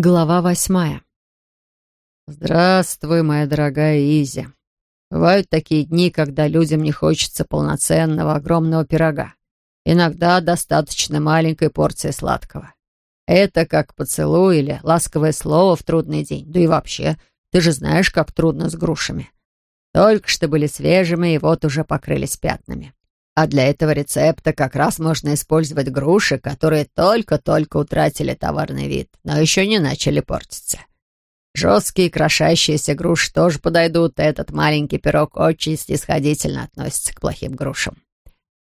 Глава восьмая. «Здравствуй, моя дорогая Изи. Бывают такие дни, когда людям не хочется полноценного огромного пирога. Иногда достаточно маленькой порции сладкого. Это как поцелуй или ласковое слово в трудный день. Да и вообще, ты же знаешь, как трудно с грушами. Только что были свежими, и вот уже покрылись пятнами. А для этого рецепта как раз можно использовать груши, которые только-только утратили товарный вид, но еще не начали портиться. Жесткие крошащиеся груши тоже подойдут, этот маленький пирог очень снисходительно относится к плохим грушам.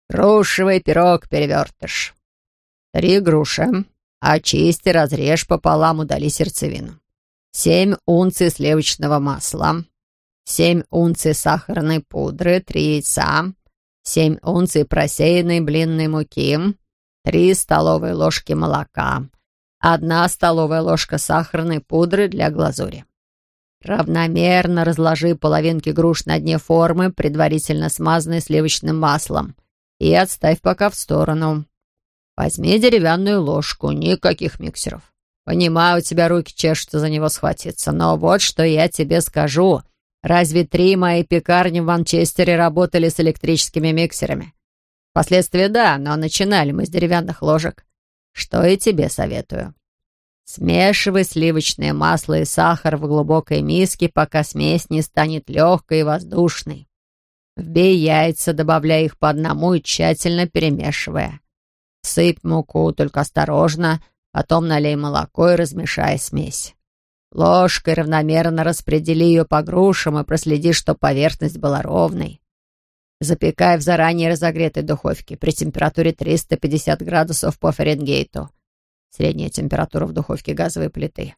Грушевый пирог-перевертыш. Три груши. Очисти, разрежь пополам, удали сердцевину. Семь унций сливочного масла. Семь унций сахарной пудры, три яйца, 7 унций просеянной блинной муки, 3 столовые ложки молока, 1 столовая ложка сахарной пудры для глазури. Равномерно разложи половинки груш на дне формы, предварительно смазанной сливочным маслом, и отставь пока в сторону. Возьми деревянную ложку, никаких миксеров. Понимаю, у тебя руки чешутся за него схватиться, но вот что я тебе скажу. Разве три мои пекарни в Манчестере работали с электрическими миксерами? Впоследствии да, но начинали мы с деревянных ложек. Что и тебе советую. Смешивай сливочное масло и сахар в глубокой миске, пока смесь не станет легкой и воздушной. Вбей яйца, добавляя их по одному и тщательно перемешивая. Сыпь муку, только осторожно, потом налей молоко и размешай смесь. Ложкой равномерно распредели ее по грушам и проследи, чтобы поверхность была ровной. Запекай в заранее разогретой духовке при температуре 350 градусов по Фаренгейту. Средняя температура в духовке газовой плиты.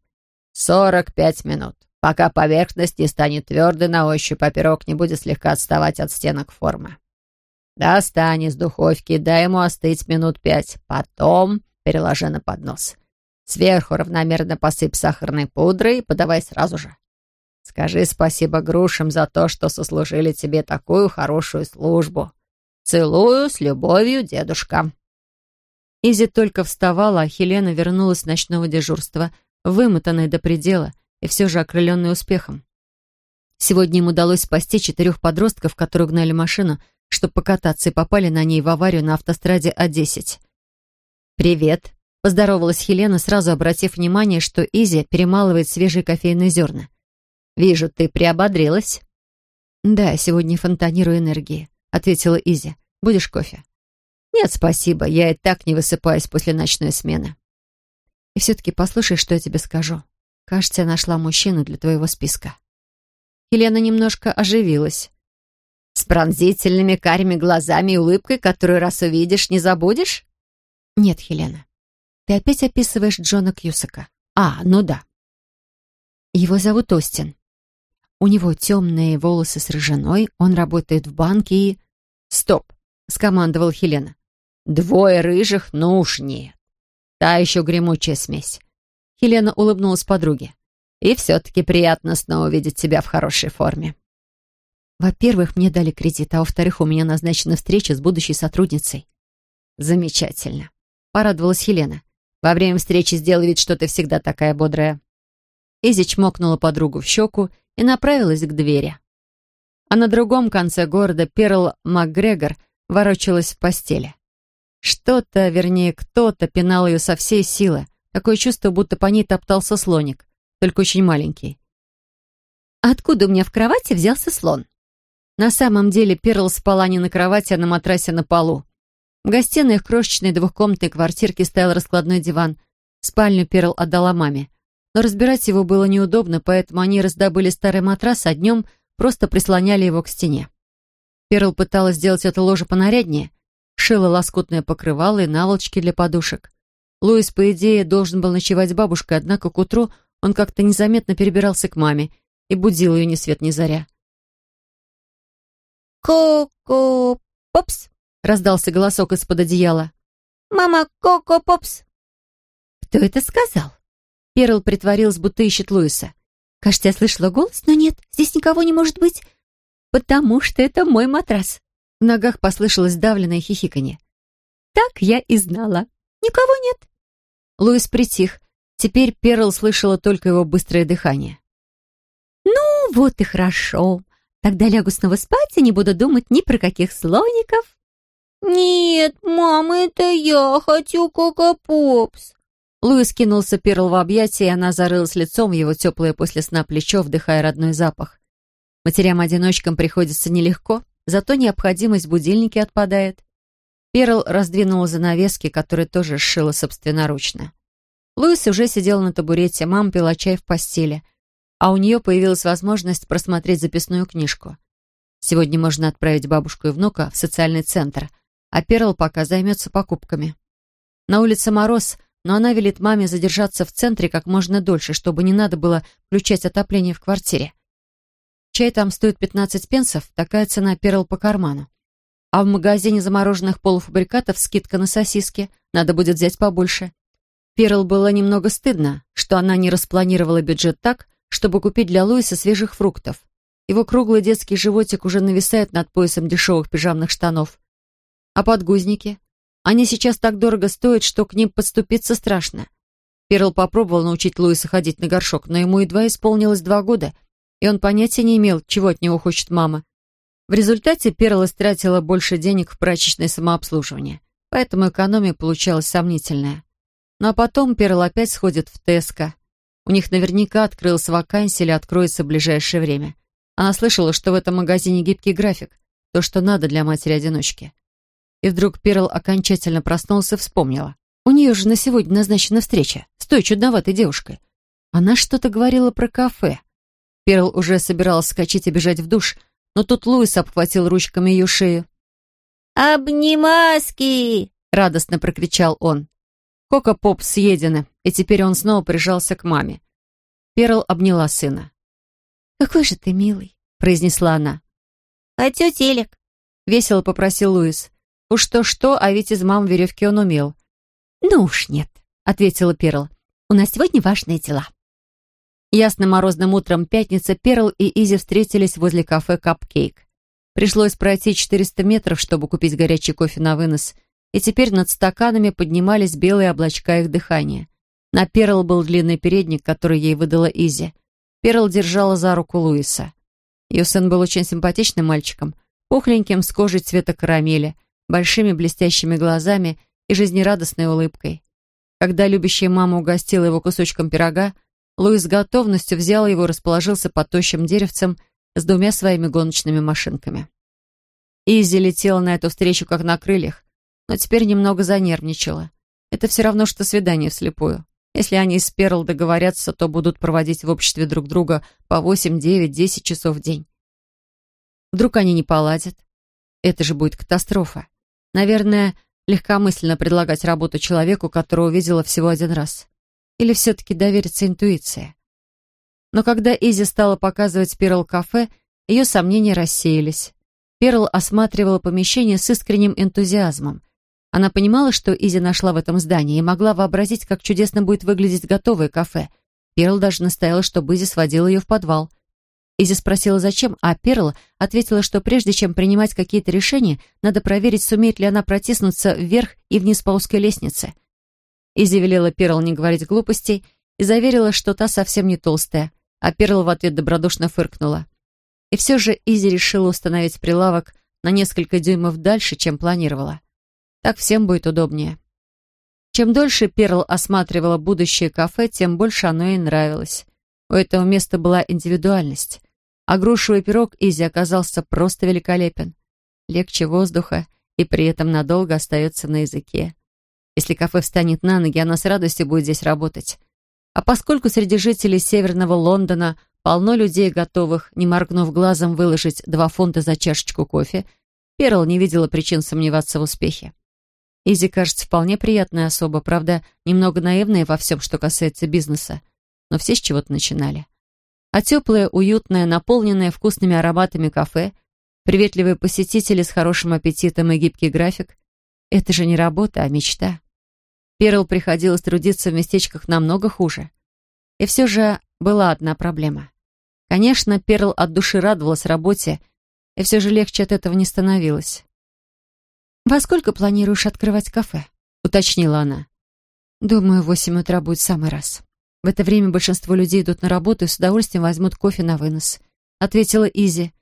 45 минут, пока поверхность не станет твердой на ощупь, а пирог не будет слегка отставать от стенок формы. Достань из духовки, дай ему остыть минут пять, потом переложи на поднос. Сверху равномерно посыпь сахарной пудрой и подавай сразу же. Скажи спасибо грушам за то, что сослужили тебе такую хорошую службу. Целую с любовью, дедушка». Изи только вставала, а Хелена вернулась с ночного дежурства, вымотанная до предела и все же окрыленная успехом. Сегодня им удалось спасти четырех подростков, которые гнали машину, чтобы покататься и попали на ней в аварию на автостраде А10. «Привет», Поздоровалась Хелена, сразу обратив внимание, что Изи перемалывает свежие кофейные зерна. «Вижу, ты приободрилась». «Да, сегодня фонтанирую энергии», — ответила Изи. «Будешь кофе?» «Нет, спасибо, я и так не высыпаюсь после ночной смены». «И все-таки послушай, что я тебе скажу. Кажется, я нашла мужчину для твоего списка». Хелена немножко оживилась. «С пронзительными карими глазами и улыбкой, которую раз увидишь, не забудешь?» «Нет, Хелена, ты опять описываешь Джона Кьюсака. А, ну да. Его зовут Остин. У него темные волосы с рыжиной, он работает в банке и... Стоп, скомандовал Хелена. Двое рыжих, ну уж нет. Та еще гремучая смесь. Хелена улыбнулась подруге. И все-таки приятно снова видеть тебя в хорошей форме. Во-первых, мне дали кредит, а во-вторых, у меня назначена встреча с будущей сотрудницей. Замечательно. Порадовалась Хелена. Во время встречи сделай вид, что ты всегда такая бодрая». Изи чмокнула подругу в щеку и направилась к двери. А на другом конце города Перл МакГрегор ворочалась в постели. Что-то, вернее, кто-то пинал ее со всей силы. Такое чувство, будто по ней топтался слоник, только очень маленький. «Откуда у меня в кровати взялся слон?» На самом деле Перл спала не на кровати, а на матрасе на полу. В гостиной в крошечной двухкомнатной квартирке стоял раскладной диван. Спальню Перл отдала маме. Но разбирать его было неудобно, поэтому они раздобыли старый матрас, а днем просто прислоняли его к стене. Перл пыталась сделать это ложе понаряднее. Шила лоскутное покрывало и наволочки для подушек. Луис, по идее, должен был ночевать с бабушкой, однако к утру он как-то незаметно перебирался к маме и будил ее ни свет ни заря. «Ко-ко, попс!» — раздался голосок из-под одеяла. «Мама, Коко Попс!» «Кто это сказал?» Перл притворилась, будто ищет Луиса. «Кажется, я слышала голос, но нет, здесь никого не может быть, потому что это мой матрас». В ногах послышалось давленное хихиканье. «Так я и знала. Никого нет». Луис притих. Теперь Перл слышала только его быстрое дыхание. «Ну, вот и хорошо. Тогда лягу снова спать и не буду думать ни про каких слоников». «Нет, мама, это я хочу Кока Попс». Луис кинулся Перл в объятия, и она зарылась лицом в его теплое после сна плечо, вдыхая родной запах. Матерям-одиночкам приходится нелегко, зато необходимость будильники отпадает. Перл раздвинула занавески, которые тоже сшила собственноручно. Луис уже сидел на табурете, мама пила чай в постели, а у нее появилась возможность просмотреть записную книжку. Сегодня можно отправить бабушку и внука в социальный центр, а Перл пока займется покупками. На улице мороз, но она велит маме задержаться в центре как можно дольше, чтобы не надо было включать отопление в квартире. Чай там стоит 15 пенсов, такая цена Перл по карману. А в магазине замороженных полуфабрикатов скидка на сосиски. Надо будет взять побольше. Перл было немного стыдно, что она не распланировала бюджет так, чтобы купить для Луиса свежих фруктов. Его круглый детский животик уже нависает над поясом дешевых пижамных штанов. А подгузники? Они сейчас так дорого стоят, что к ним подступиться страшно. Перл попробовал научить Луиса ходить на горшок, но ему едва исполнилось два года, и он понятия не имел, чего от него хочет мама. В результате Перл истратила больше денег в прачечное самообслуживание, поэтому экономия получалась сомнительная. Ну а потом Перл опять сходит в Теско. У них наверняка открылась вакансия или откроется в ближайшее время. Она слышала, что в этом магазине гибкий график, то, что надо для матери-одиночки. И вдруг Перл окончательно проснулся и вспомнила. У нее же на сегодня назначена встреча с той чудноватой девушкой. Она что-то говорила про кафе. Перл уже собиралась скачать и бежать в душ, но тут Луис обхватил ручками ее шею. «Обнимаски!» — радостно прокричал он. Кока Поп съедены, и теперь он снова прижался к маме. Перл обняла сына. «Какой же ты милый!» — произнесла она. «Хочу телек!» — весело попросил Луис. Уж то-что, а ведь из мам веревки он умел. «Ну уж нет», — ответила Перл. «У нас сегодня важные дела». Ясным морозным утром пятница Перл и Изи встретились возле кафе «Капкейк». Пришлось пройти 400 метров, чтобы купить горячий кофе на вынос, и теперь над стаканами поднимались белые облачка их дыхания. На Перл был длинный передник, который ей выдала Изи. Перл держала за руку Луиса. Ее сын был очень симпатичным мальчиком, пухленьким, с кожей цвета карамели, большими блестящими глазами и жизнерадостной улыбкой. Когда любящая мама угостила его кусочком пирога, Луис с готовностью взял его и расположился под тощим деревцем с двумя своими гоночными машинками. Изи летела на эту встречу как на крыльях, но теперь немного занервничала. Это все равно, что свидание вслепую. Если они с Перл договорятся, то будут проводить в обществе друг друга по 8, 9, 10 часов в день. Вдруг они не поладят? Это же будет катастрофа. Наверное, легкомысленно предлагать работу человеку, которого видела всего один раз. Или все-таки довериться интуиции? Но когда Изи стала показывать Перл кафе, ее сомнения рассеялись. Перл осматривала помещение с искренним энтузиазмом. Она понимала, что Изи нашла в этом здании и могла вообразить, как чудесно будет выглядеть готовое кафе. Перл даже настояла, чтобы Изи сводила ее в подвал. Изи спросила, зачем, а Перл ответила, что прежде чем принимать какие-то решения, надо проверить, сумеет ли она протиснуться вверх и вниз по узкой лестнице. Изи велела Перл не говорить глупостей и заверила, что та совсем не толстая, а Перл в ответ добродушно фыркнула. И все же Изи решила установить прилавок на несколько дюймов дальше, чем планировала. Так всем будет удобнее. Чем дольше Перл осматривала будущее кафе, тем больше оно ей нравилось. У этого места была индивидуальность. А грушевый пирог Изи оказался просто великолепен. Легче воздуха и при этом надолго остается на языке. Если кафе встанет на ноги, она с радостью будет здесь работать. А поскольку среди жителей Северного Лондона полно людей, готовых, не моргнув глазом, выложить два фунта за чашечку кофе, Перл не видела причин сомневаться в успехе. Изи, кажется, вполне приятная особа, правда, немного наивная во всем, что касается бизнеса. Но все с чего-то начинали. А теплое, уютное, наполненное вкусными ароматами кафе, приветливые посетители с хорошим аппетитом и гибкий график — это же не работа, а мечта. Перл приходилось трудиться в местечках намного хуже. И все же была одна проблема. Конечно, Перл от души радовалась работе, и все же легче от этого не становилось. «Во сколько планируешь открывать кафе?» — уточнила она. «Думаю, в восемь утра будет самый раз», В это время большинство людей идут на работу и с удовольствием возьмут кофе на вынос», — ответила Изи.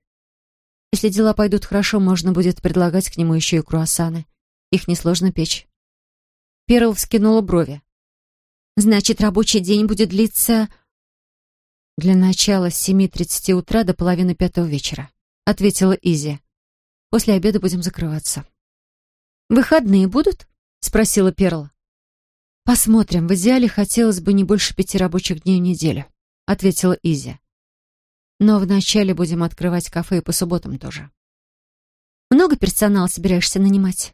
«Если дела пойдут хорошо, можно будет предлагать к нему еще и круассаны. Их несложно печь». Перл вскинула брови. «Значит, рабочий день будет длиться...» «Для начала с 7.30 утра до половины пятого вечера», — ответила Изи. «После обеда будем закрываться». «Выходные будут?» — спросила Перл. «Посмотрим. В идеале хотелось бы не больше пяти рабочих дней в неделю», — ответила Изи. «Но вначале будем открывать кафе и по субботам тоже». «Много персонала собираешься нанимать?»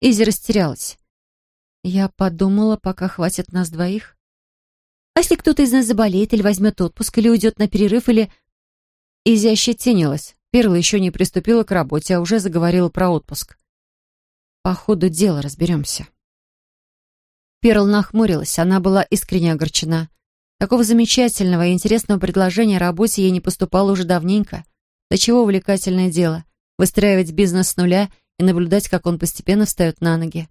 Изи растерялась. «Я подумала, пока хватит нас двоих». «А если кто-то из нас заболеет или возьмет отпуск, или уйдет на перерыв, или...» Изи ощетинилась. Перл еще не приступила к работе, а уже заговорила про отпуск. По ходу дела разберемся. Перл нахмурилась, она была искренне огорчена. Такого замечательного и интересного предложения о работе ей не поступало уже давненько. До чего увлекательное дело — выстраивать бизнес с нуля и наблюдать, как он постепенно встает на ноги.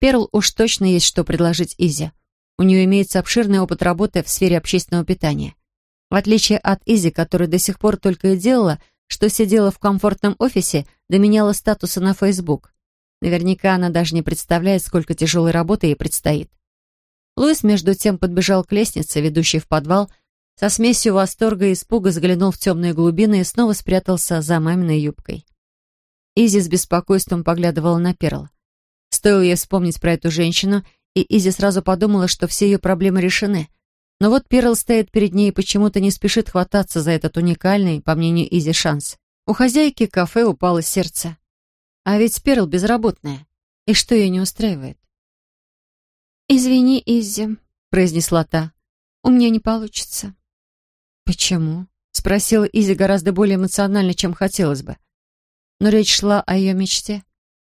Перл уж точно есть что предложить Изи. У нее имеется обширный опыт работы в сфере общественного питания. В отличие от Изи, которая до сих пор только и делала, что сидела в комфортном офисе, доменяла статуса на Facebook. Наверняка она даже не представляет, сколько тяжелой работы ей предстоит. Луис, между тем, подбежал к лестнице, ведущей в подвал, со смесью восторга и испуга заглянул в темные глубины и снова спрятался за маминой юбкой. Изи с беспокойством поглядывала на Перл. Стоило ей вспомнить про эту женщину, и Изи сразу подумала, что все ее проблемы решены. Но вот Перл стоит перед ней и почему-то не спешит хвататься за этот уникальный, по мнению Изи, шанс. У хозяйки кафе упало сердце. А ведь Перл безработная. И что ее не устраивает? «Извини, Иззи», — произнесла та. «У меня не получится». «Почему?» — спросила Изи гораздо более эмоционально, чем хотелось бы. Но речь шла о ее мечте.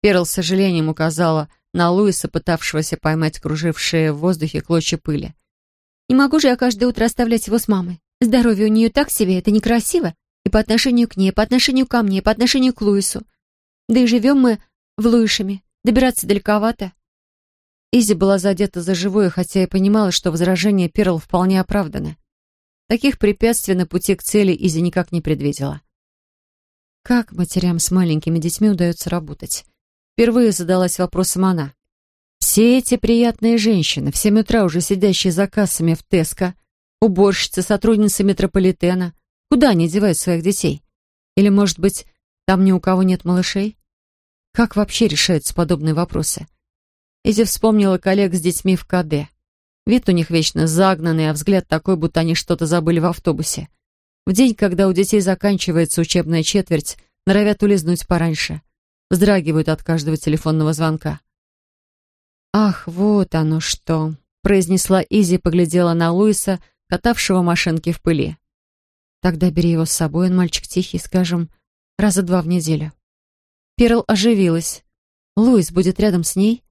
Перл с сожалением указала на Луиса, пытавшегося поймать кружившие в воздухе клочья пыли. «Не могу же я каждое утро оставлять его с мамой. Здоровье у нее так себе, это некрасиво. И по отношению к ней, по отношению ко мне, по отношению к Луису. Да и живем мы в Луишами. Добираться далековато. Изи была задета за живое, хотя и понимала, что возражения Перл вполне оправданы. Таких препятствий на пути к цели Изи никак не предвидела. Как матерям с маленькими детьми удается работать? Впервые задалась вопросом она. Все эти приятные женщины, в семь утра уже сидящие за кассами в Теско, уборщицы, сотрудницы метрополитена, куда они девают своих детей? Или, может быть, там ни у кого нет малышей? Как вообще решаются подобные вопросы? Изи вспомнила коллег с детьми в КД. Вид у них вечно загнанный, а взгляд такой, будто они что-то забыли в автобусе. В день, когда у детей заканчивается учебная четверть, норовят улизнуть пораньше. Вздрагивают от каждого телефонного звонка. «Ах, вот оно что!» — произнесла Изи поглядела на Луиса, катавшего машинки в пыли. «Тогда бери его с собой, он мальчик тихий, скажем, раза два в неделю». Перл оживилась. Луис будет рядом с ней?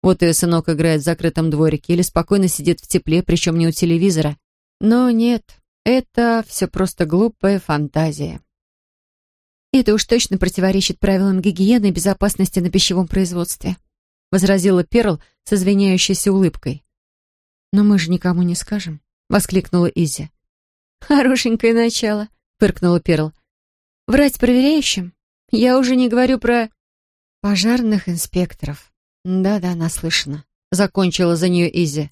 Вот ее сынок играет в закрытом дворике или спокойно сидит в тепле, причем не у телевизора. Но нет, это все просто глупая фантазия. «Это уж точно противоречит правилам гигиены и безопасности на пищевом производстве», возразила Перл с извиняющейся улыбкой. «Но мы же никому не скажем», — воскликнула Изи. «Хорошенькое начало», — фыркнула Перл. «Врать проверяющим? Я уже не говорю про пожарных инспекторов. Да-да, наслышана. Закончила за нее Изи.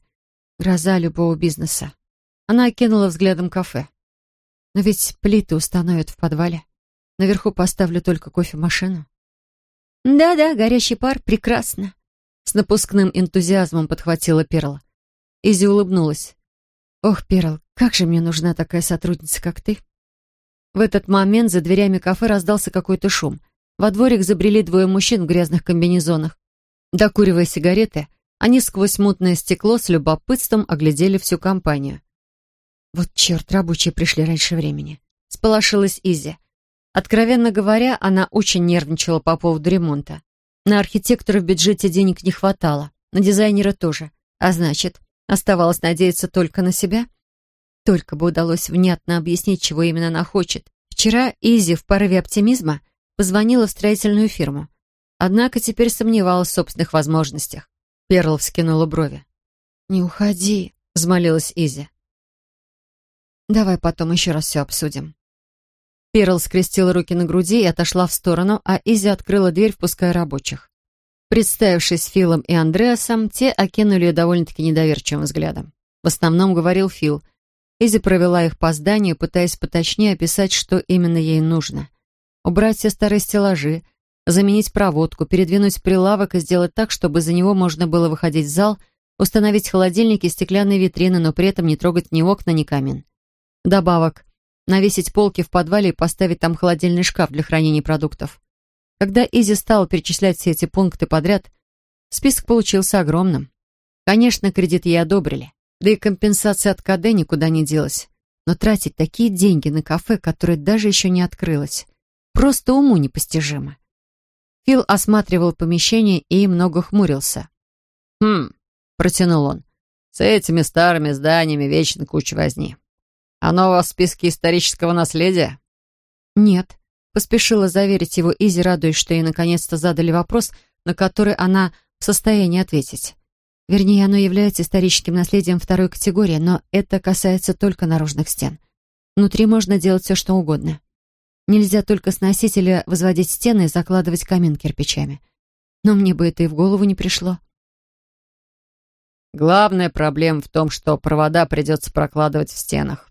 Гроза любого бизнеса. Она окинула взглядом кафе. Но ведь плиты установят в подвале. Наверху поставлю только кофемашину. Да-да, горящий пар, прекрасно. С напускным энтузиазмом подхватила Перл. Изи улыбнулась. «Ох, Перл, как же мне нужна такая сотрудница, как ты!» В этот момент за дверями кафе раздался какой-то шум. Во дворик забрели двое мужчин в грязных комбинезонах. Докуривая сигареты, они сквозь мутное стекло с любопытством оглядели всю компанию. «Вот черт, рабочие пришли раньше времени», — сполошилась Изи. Откровенно говоря, она очень нервничала по поводу ремонта. На архитектора в бюджете денег не хватало, на дизайнера тоже. А значит, оставалось надеяться только на себя — только бы удалось внятно объяснить, чего именно она хочет. Вчера Изи в порыве оптимизма позвонила в строительную фирму. Однако теперь сомневалась в собственных возможностях. Перл вскинула брови. «Не уходи», — взмолилась Изи. «Давай потом еще раз все обсудим». Перл скрестила руки на груди и отошла в сторону, а Изи открыла дверь, впуская рабочих. Представившись Филом и Андреасом, те окинули ее довольно-таки недоверчивым взглядом. В основном говорил Фил. Изи провела их по зданию, пытаясь поточнее описать, что именно ей нужно. Убрать все старые стеллажи, заменить проводку, передвинуть прилавок и сделать так, чтобы за него можно было выходить в зал, установить холодильники и стеклянные витрины, но при этом не трогать ни окна, ни камин. Вдобавок, навесить полки в подвале и поставить там холодильный шкаф для хранения продуктов. Когда Изи стала перечислять все эти пункты подряд, список получился огромным. Конечно, кредит ей одобрили, да и компенсация от КД никуда не делась. Но тратить такие деньги на кафе, которое даже еще не открылось, просто уму непостижимо. Фил осматривал помещение и много хмурился. «Хм», — протянул он, — «с этими старыми зданиями вечно куча возни. Оно у вас в списке исторического наследия?» «Нет», — поспешила заверить его Изи, радуясь, что ей наконец-то задали вопрос, на который она в состоянии ответить. Вернее, оно является историческим наследием второй категории, но это касается только наружных стен. Внутри можно делать все, что угодно. Нельзя только сносить или возводить стены и закладывать камин кирпичами. Но мне бы это и в голову не пришло. Главная проблема в том, что провода придется прокладывать в стенах.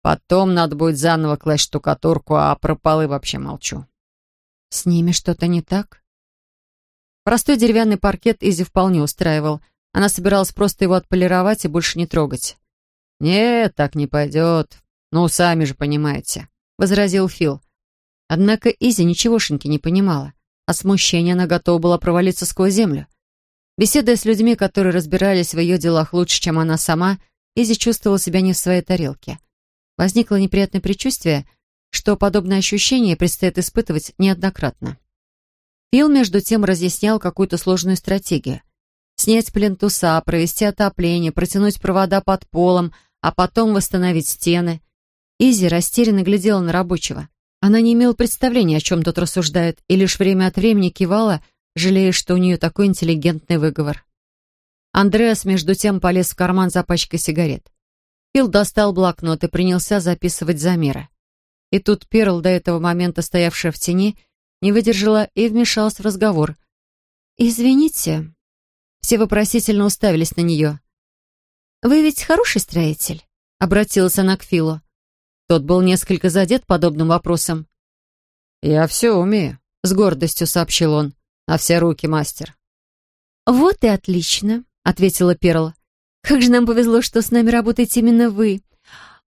Потом надо будет заново класть штукатурку, а про полы вообще молчу. С ними что-то не так? Простой деревянный паркет Изи вполне устраивал. Она собиралась просто его отполировать и больше не трогать. «Нет, так не пойдет. Ну, сами же понимаете», — возразил Фил. Однако Изи ничегошеньки не понимала. а смущение она готова была провалиться сквозь землю. Беседуя с людьми, которые разбирались в ее делах лучше, чем она сама, Изи чувствовала себя не в своей тарелке. Возникло неприятное предчувствие, что подобное ощущение предстоит испытывать неоднократно. Фил, между тем, разъяснял какую-то сложную стратегию. Снять плинтуса, провести отопление, протянуть провода под полом, а потом восстановить стены. Изи растерянно глядела на рабочего. Она не имела представления, о чем тот рассуждает, и лишь время от времени кивала, жалея, что у нее такой интеллигентный выговор. Андреас, между тем, полез в карман за пачкой сигарет. Фил достал блокнот и принялся записывать замеры. И тут Перл, до этого момента стоявшая в тени, не выдержала и вмешалась в разговор. «Извините». Все вопросительно уставились на нее. «Вы ведь хороший строитель?» — обратилась она к Филу. Тот был несколько задет подобным вопросом. «Я все умею», — с гордостью сообщил он. «На все руки, мастер». «Вот и отлично», — ответила Перл. Как же нам повезло, что с нами работаете именно вы.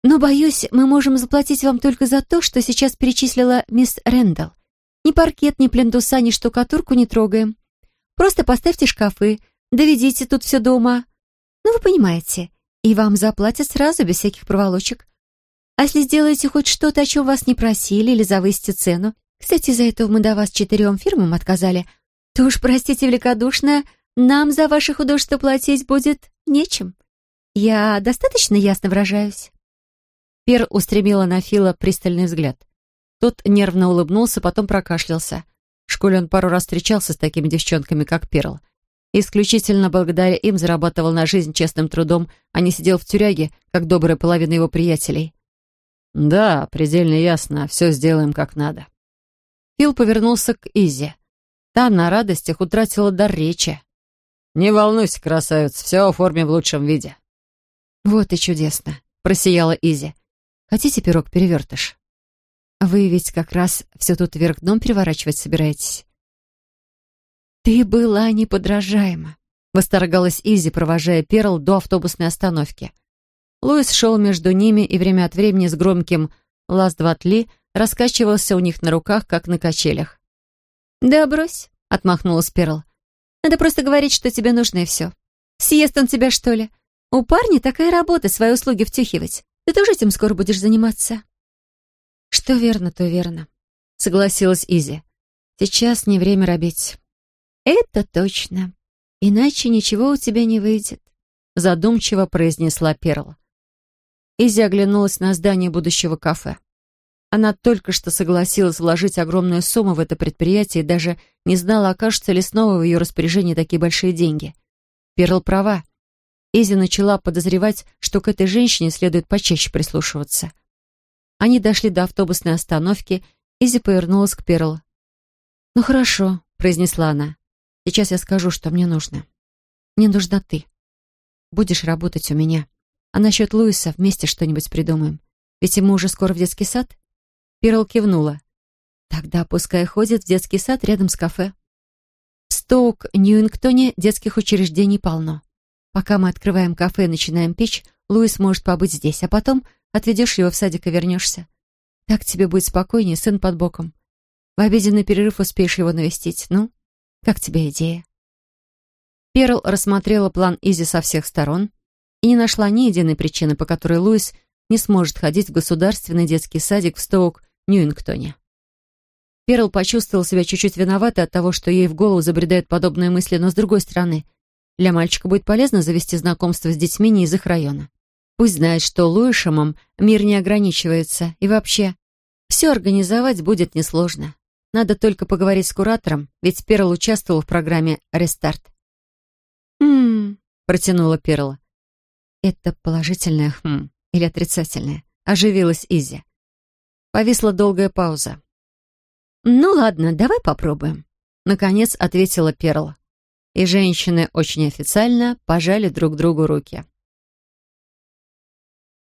Но, боюсь, мы можем заплатить вам только за то, что сейчас перечислила мисс Рэндалл. Ни паркет, ни плинтуса, ни штукатурку не трогаем. Просто поставьте шкафы, доведите тут все дома. Ну, вы понимаете. И вам заплатят сразу, без всяких проволочек. А если сделаете хоть что-то, о чем вас не просили, или завысите цену, кстати, за это мы до вас четырем фирмам отказали, то уж, простите великодушно, нам за ваше художество платить будет нечем. Я достаточно ясно выражаюсь?» Пер устремила на Фила пристальный взгляд. Тот нервно улыбнулся, потом прокашлялся. В школе он пару раз встречался с такими девчонками, как Перл. Исключительно благодаря им зарабатывал на жизнь честным трудом, а не сидел в тюряге, как добрая половина его приятелей. «Да, предельно ясно. Все сделаем как надо». Фил повернулся к Изи. Та на радостях утратила дар речи. «Не волнуйся, красавец, все оформим в лучшем виде». «Вот и чудесно», — просияла Изи. «Хотите пирог-перевертыш?» «Вы ведь как раз все тут вверх дном переворачивать собираетесь?» «Ты была неподражаема», — восторгалась Изи, провожая Перл до автобусной остановки. Луис шел между ними и время от времени с громким «лаз-два-тли» раскачивался у них на руках, как на качелях. «Да брось», — отмахнулась Перл. Надо просто говорить, что тебе нужно, и все. Съест он тебя, что ли? У парня такая работа, свои услуги втюхивать. Ты тоже этим скоро будешь заниматься?» «Что верно, то верно», — согласилась Изи. «Сейчас не время робить». «Это точно. Иначе ничего у тебя не выйдет», — задумчиво произнесла Перл. Изи оглянулась на здание будущего кафе. Она только что согласилась вложить огромную сумму в это предприятие и даже не знала, окажутся ли снова в ее распоряжении такие большие деньги. Перл права. Изи начала подозревать, что к этой женщине следует почаще прислушиваться. Они дошли до автобусной остановки, Изи повернулась к Перл. «Ну хорошо», — произнесла она. «Сейчас я скажу, что мне нужно. Мне нужна ты. Будешь работать у меня. А насчет Луиса вместе что-нибудь придумаем. Ведь ему уже скоро в детский сад?» Перл кивнула. «Тогда пускай ходит в детский сад рядом с кафе». В Стоук, Ньюингтоне детских учреждений полно. Пока мы открываем кафе и начинаем печь, Луис может побыть здесь, а потом отведешь его в садик и вернешься. Так тебе будет спокойнее, сын под боком. В обеденный перерыв успеешь его навестить. Ну, как тебе идея?» Перл рассмотрела план Изи со всех сторон и не нашла ни единой причины, по которой Луис не сможет ходить в государственный детский садик в Стоук, Ньюингтоне. Перл почувствовал себя чуть-чуть виноватой от того, что ей в голову забредают подобные мысли, но с другой стороны, для мальчика будет полезно завести знакомство с детьми не из их района. Пусть знает, что Луишемом мир не ограничивается, и вообще, все организовать будет несложно. Надо только поговорить с куратором, ведь Перл участвовал в программе «Рестарт». «Хм...» — протянула Перл. «Это положительное «хм» или отрицательное?» — оживилась Изи. Повисла долгая пауза. «Ну ладно, давай попробуем», — наконец ответила Перл. И женщины очень официально пожали друг другу руки.